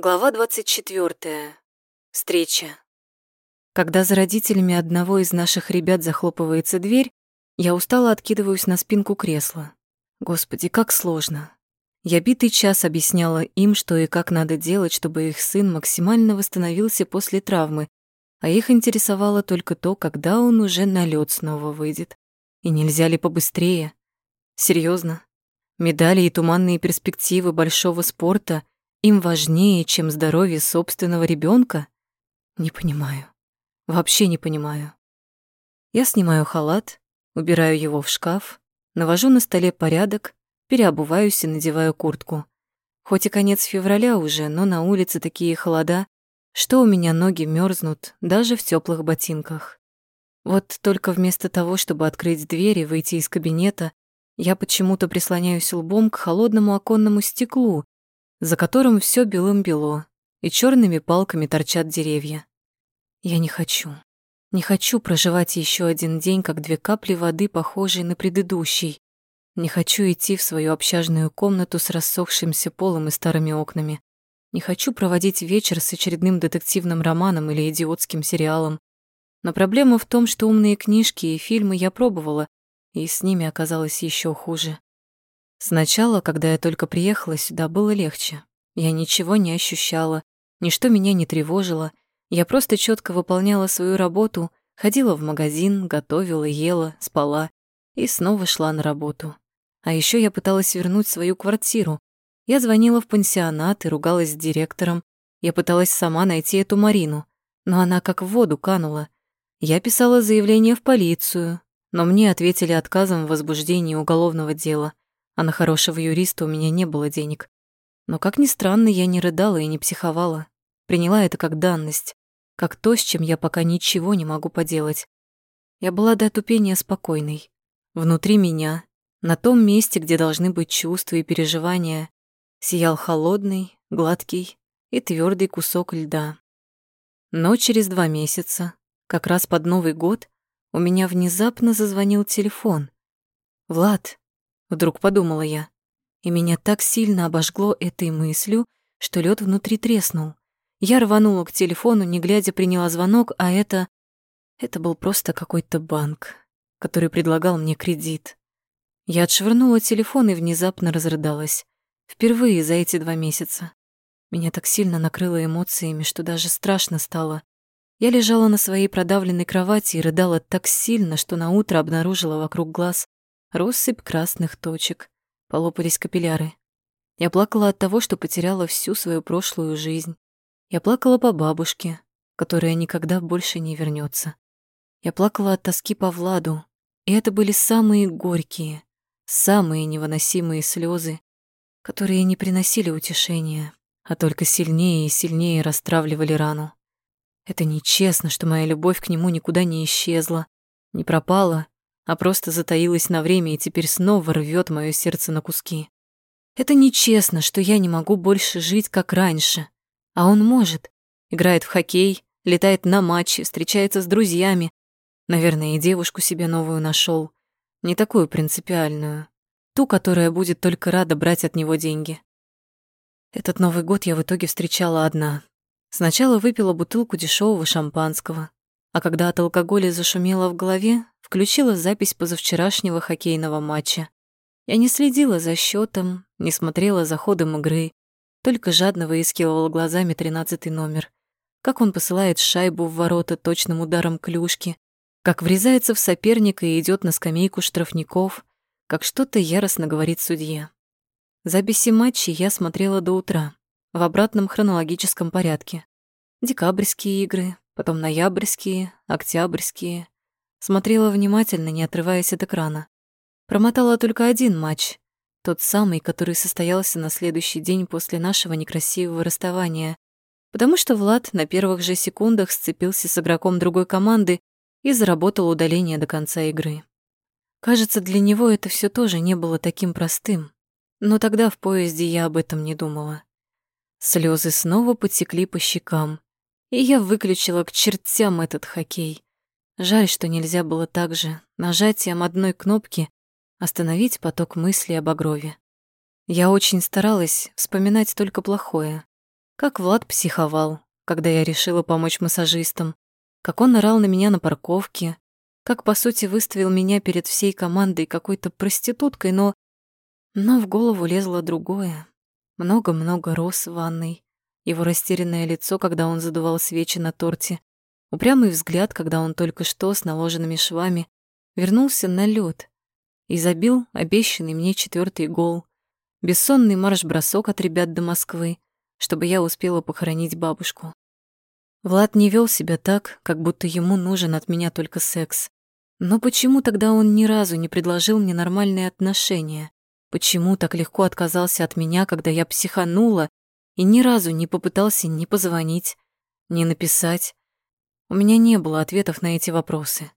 Глава 24. Встреча. Когда за родителями одного из наших ребят захлопывается дверь, я устало откидываюсь на спинку кресла. Господи, как сложно. Я битый час объясняла им, что и как надо делать, чтобы их сын максимально восстановился после травмы, а их интересовало только то, когда он уже на лед снова выйдет. И нельзя ли побыстрее? Серьезно? Медали и туманные перспективы большого спорта — им важнее, чем здоровье собственного ребенка? Не понимаю. Вообще не понимаю. Я снимаю халат, убираю его в шкаф, навожу на столе порядок, переобуваюсь и надеваю куртку. Хоть и конец февраля уже, но на улице такие холода, что у меня ноги мерзнут даже в теплых ботинках. Вот только вместо того, чтобы открыть дверь и выйти из кабинета, я почему-то прислоняюсь лбом к холодному оконному стеклу за которым все белым-бело, и черными палками торчат деревья. Я не хочу. Не хочу проживать еще один день, как две капли воды, похожие на предыдущий. Не хочу идти в свою общажную комнату с рассохшимся полом и старыми окнами. Не хочу проводить вечер с очередным детективным романом или идиотским сериалом. Но проблема в том, что умные книжки и фильмы я пробовала, и с ними оказалось еще хуже. Сначала, когда я только приехала сюда, было легче. Я ничего не ощущала, ничто меня не тревожило. Я просто четко выполняла свою работу, ходила в магазин, готовила, ела, спала и снова шла на работу. А еще я пыталась вернуть свою квартиру. Я звонила в пансионат и ругалась с директором. Я пыталась сама найти эту Марину, но она как в воду канула. Я писала заявление в полицию, но мне ответили отказом в возбуждении уголовного дела а на хорошего юриста у меня не было денег. Но, как ни странно, я не рыдала и не психовала. Приняла это как данность, как то, с чем я пока ничего не могу поделать. Я была до тупения спокойной. Внутри меня, на том месте, где должны быть чувства и переживания, сиял холодный, гладкий и твердый кусок льда. Но через два месяца, как раз под Новый год, у меня внезапно зазвонил телефон. «Влад, Вдруг подумала я. И меня так сильно обожгло этой мыслью, что лед внутри треснул. Я рванула к телефону, не глядя приняла звонок, а это... Это был просто какой-то банк, который предлагал мне кредит. Я отшвырнула телефон и внезапно разрыдалась. Впервые за эти два месяца. Меня так сильно накрыло эмоциями, что даже страшно стало. Я лежала на своей продавленной кровати и рыдала так сильно, что на утро обнаружила вокруг глаз россыпь красных точек, полопались капилляры. Я плакала от того, что потеряла всю свою прошлую жизнь. Я плакала по бабушке, которая никогда больше не вернется. Я плакала от тоски по Владу, и это были самые горькие, самые невыносимые слезы, которые не приносили утешения, а только сильнее и сильнее расстравливали рану. Это нечестно, что моя любовь к нему никуда не исчезла, не пропала а просто затаилась на время и теперь снова рвет мое сердце на куски. Это нечестно, что я не могу больше жить, как раньше. А он может. Играет в хоккей, летает на матчи, встречается с друзьями. Наверное, и девушку себе новую нашел. Не такую принципиальную. Ту, которая будет только рада брать от него деньги. Этот Новый год я в итоге встречала одна. Сначала выпила бутылку дешевого шампанского, а когда от алкоголя зашумело в голове, включила запись позавчерашнего хоккейного матча. Я не следила за счетом, не смотрела за ходом игры, только жадно выискивала глазами тринадцатый номер. Как он посылает шайбу в ворота точным ударом клюшки, как врезается в соперника и идет на скамейку штрафников, как что-то яростно говорит судье. Записи матчей я смотрела до утра, в обратном хронологическом порядке. Декабрьские игры, потом ноябрьские, октябрьские. Смотрела внимательно, не отрываясь от экрана. Промотала только один матч, тот самый, который состоялся на следующий день после нашего некрасивого расставания, потому что Влад на первых же секундах сцепился с игроком другой команды и заработал удаление до конца игры. Кажется, для него это все тоже не было таким простым, но тогда в поезде я об этом не думала. Слезы снова потекли по щекам, и я выключила к чертям этот хоккей. Жаль, что нельзя было так же нажатием одной кнопки остановить поток мыслей об Огрове. Я очень старалась вспоминать только плохое. Как Влад психовал, когда я решила помочь массажистам, как он орал на меня на парковке, как, по сути, выставил меня перед всей командой какой-то проституткой, но... Но в голову лезло другое. Много-много роз в ванной, его растерянное лицо, когда он задувал свечи на торте, упрямый взгляд, когда он только что с наложенными швами вернулся на лед и забил обещанный мне четвертый гол, бессонный марш-бросок от ребят до Москвы, чтобы я успела похоронить бабушку. Влад не вел себя так, как будто ему нужен от меня только секс. Но почему тогда он ни разу не предложил мне нормальные отношения? Почему так легко отказался от меня, когда я психанула, и ни разу не попытался ни позвонить, ни написать? У меня не было ответов на эти вопросы.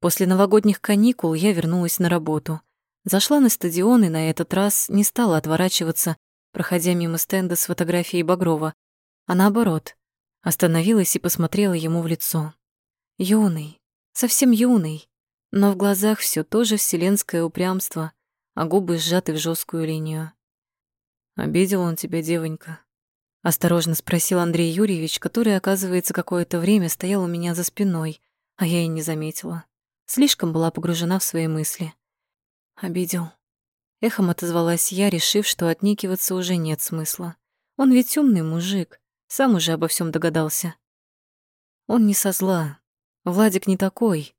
После новогодних каникул я вернулась на работу. Зашла на стадион и на этот раз не стала отворачиваться, проходя мимо стенда с фотографией Багрова, а наоборот, остановилась и посмотрела ему в лицо. Юный, совсем юный, но в глазах все то же вселенское упрямство, а губы сжаты в жесткую линию. «Обидел он тебя, девонька?» Осторожно спросил Андрей Юрьевич, который, оказывается, какое-то время стоял у меня за спиной, а я и не заметила. Слишком была погружена в свои мысли. «Обидел», Эхом отозвалась я, решив, что отникиваться уже нет смысла. Он ведь умный мужик, сам уже обо всем догадался. Он не со зла. Владик не такой,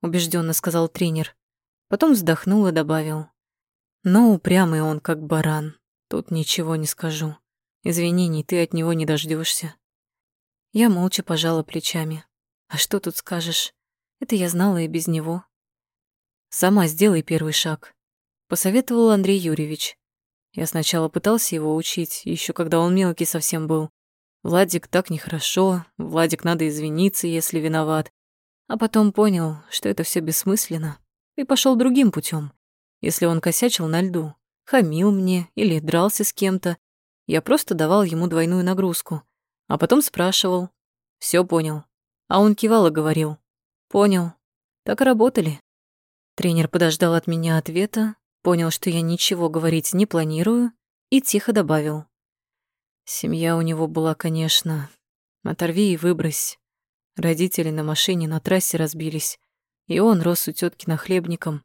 убежденно сказал тренер. Потом вздохнул и добавил. Но упрямый он, как баран. Тут ничего не скажу. Извинений ты от него не дождешься. Я молча пожала плечами. А что тут скажешь? Это я знала и без него. Сама сделай первый шаг посоветовал Андрей Юрьевич. Я сначала пытался его учить, еще когда он мелкий совсем был. Владик так нехорошо, Владик надо извиниться, если виноват. А потом понял, что это все бессмысленно, и пошел другим путем. Если он косячил на льду, хамил мне или дрался с кем-то, я просто давал ему двойную нагрузку, а потом спрашивал. Все понял. А он кивал и говорил. Понял. Так и работали. Тренер подождал от меня ответа, Понял, что я ничего говорить не планирую, и тихо добавил. Семья у него была, конечно. Оторви и выбрось. Родители на машине на трассе разбились, и он рос у тетки нахлебником.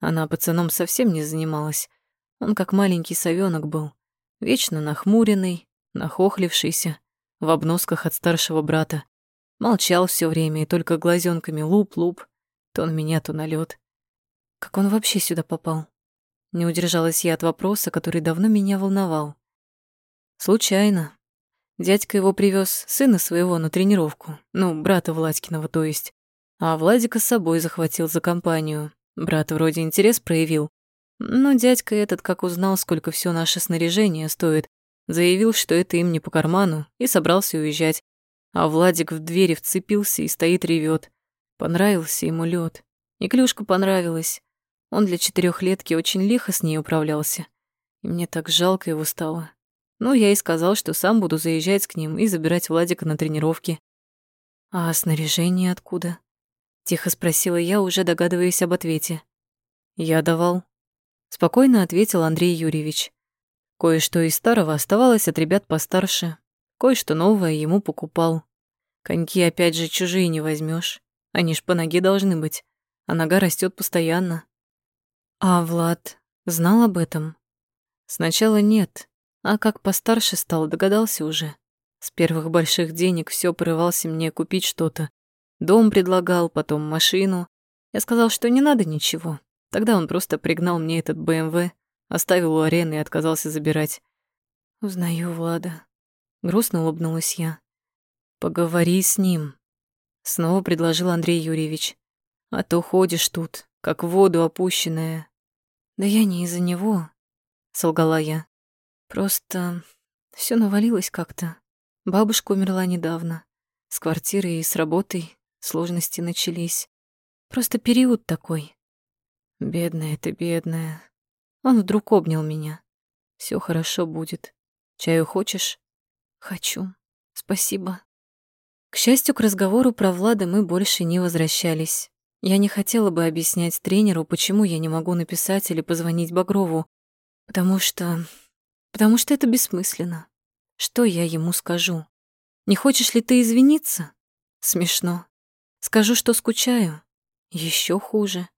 Она пацаном совсем не занималась. Он как маленький совёнок был, вечно нахмуренный, нахохлившийся, в обносках от старшего брата. Молчал все время и только глазенками луп-луп, то на меня, то на лед. Как он вообще сюда попал? Не удержалась я от вопроса, который давно меня волновал. Случайно. Дядька его привез сына своего на тренировку, ну, брата Владькиного, то есть. А Владика с собой захватил за компанию. Брат вроде интерес проявил. Но дядька этот, как узнал, сколько все наше снаряжение стоит, заявил, что это им не по карману, и собрался уезжать. А Владик в двери вцепился и стоит ревет. Понравился ему лед. И клюшка понравилась. Он для четырехлетки очень лихо с ней управлялся. И мне так жалко его стало. Ну, я и сказал, что сам буду заезжать к ним и забирать Владика на тренировки. «А снаряжение откуда?» Тихо спросила я, уже догадываясь об ответе. «Я давал». Спокойно ответил Андрей Юрьевич. Кое-что из старого оставалось от ребят постарше, кое-что новое ему покупал. Коньки опять же чужие не возьмешь, они ж по ноге должны быть, а нога растет постоянно. А Влад знал об этом? Сначала нет, а как постарше стал, догадался уже. С первых больших денег все порывался мне купить что-то. Дом предлагал, потом машину. Я сказал, что не надо ничего. Тогда он просто пригнал мне этот БМВ, оставил у арены и отказался забирать. Узнаю Влада. Грустно улыбнулась я. Поговори с ним. Снова предложил Андрей Юрьевич. А то ходишь тут, как в воду опущенная. Да я не из-за него, солгала я. Просто все навалилось как-то. Бабушка умерла недавно. С квартирой и с работой сложности начались. Просто период такой. Бедная ты, бедная. Он вдруг обнял меня. Все хорошо будет. Чаю хочешь? Хочу. Спасибо. К счастью, к разговору про Влада мы больше не возвращались. Я не хотела бы объяснять тренеру, почему я не могу написать или позвонить Багрову, потому что... потому что это бессмысленно. Что я ему скажу? Не хочешь ли ты извиниться? Смешно. Скажу, что скучаю. Еще хуже.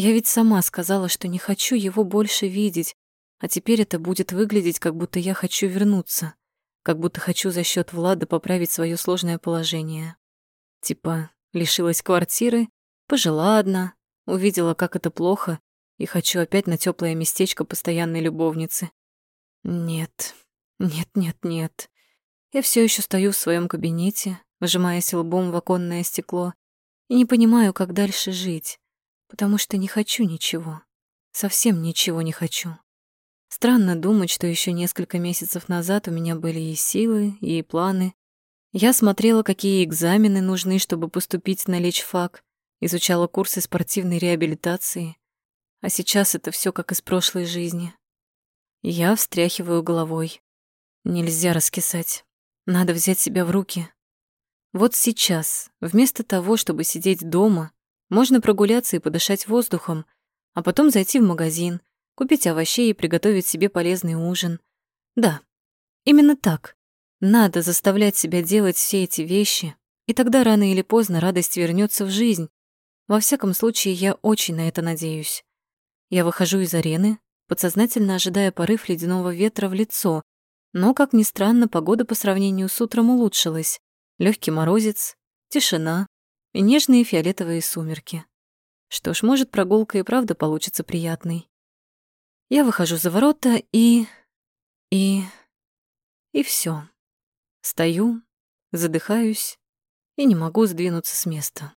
Я ведь сама сказала, что не хочу его больше видеть, а теперь это будет выглядеть, как будто я хочу вернуться, как будто хочу за счет Влада поправить свое сложное положение. Типа, лишилась квартиры, пожила одна, увидела, как это плохо, и хочу опять на теплое местечко постоянной любовницы. Нет, нет, нет, нет. Я все еще стою в своем кабинете, выжимаясь лбом в оконное стекло, и не понимаю, как дальше жить потому что не хочу ничего. Совсем ничего не хочу. Странно думать, что еще несколько месяцев назад у меня были и силы, и планы. Я смотрела, какие экзамены нужны, чтобы поступить на лечфак, изучала курсы спортивной реабилитации. А сейчас это все как из прошлой жизни. Я встряхиваю головой. Нельзя раскисать. Надо взять себя в руки. Вот сейчас, вместо того, чтобы сидеть дома, можно прогуляться и подышать воздухом, а потом зайти в магазин, купить овощей и приготовить себе полезный ужин. Да, именно так. Надо заставлять себя делать все эти вещи, и тогда рано или поздно радость вернется в жизнь. Во всяком случае, я очень на это надеюсь. Я выхожу из арены, подсознательно ожидая порыв ледяного ветра в лицо, но, как ни странно, погода по сравнению с утром улучшилась. Легкий морозец, тишина, и нежные фиолетовые сумерки. Что ж, может, прогулка и правда получится приятной. Я выхожу за ворота и... и... и все. Стою, задыхаюсь и не могу сдвинуться с места.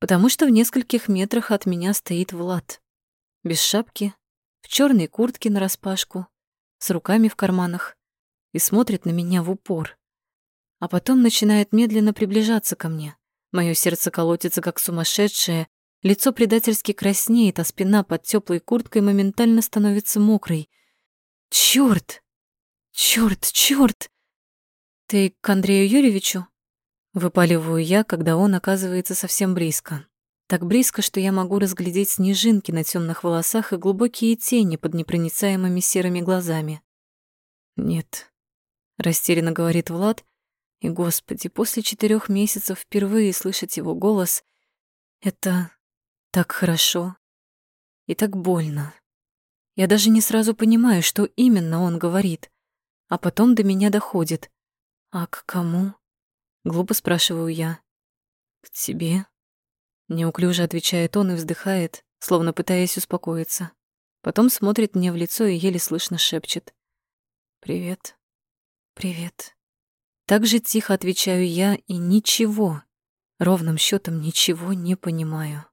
Потому что в нескольких метрах от меня стоит Влад. Без шапки, в черной куртке нараспашку, с руками в карманах и смотрит на меня в упор. А потом начинает медленно приближаться ко мне. Мое сердце колотится, как сумасшедшее, лицо предательски краснеет, а спина под теплой курткой моментально становится мокрой. Черт! Черт, черт! Ты к Андрею Юрьевичу? Выпаливаю я, когда он оказывается совсем близко. Так близко, что я могу разглядеть снежинки на темных волосах и глубокие тени под непроницаемыми серыми глазами. «Нет», — растерянно говорит Влад, и, Господи, после четырех месяцев впервые слышать его голос — это так хорошо и так больно. Я даже не сразу понимаю, что именно он говорит, а потом до меня доходит. «А к кому?» — глупо спрашиваю я. «К тебе?» Неуклюже отвечает он и вздыхает, словно пытаясь успокоиться. Потом смотрит мне в лицо и еле слышно шепчет. «Привет, привет». Так же тихо отвечаю я и ничего, ровным счетом ничего не понимаю.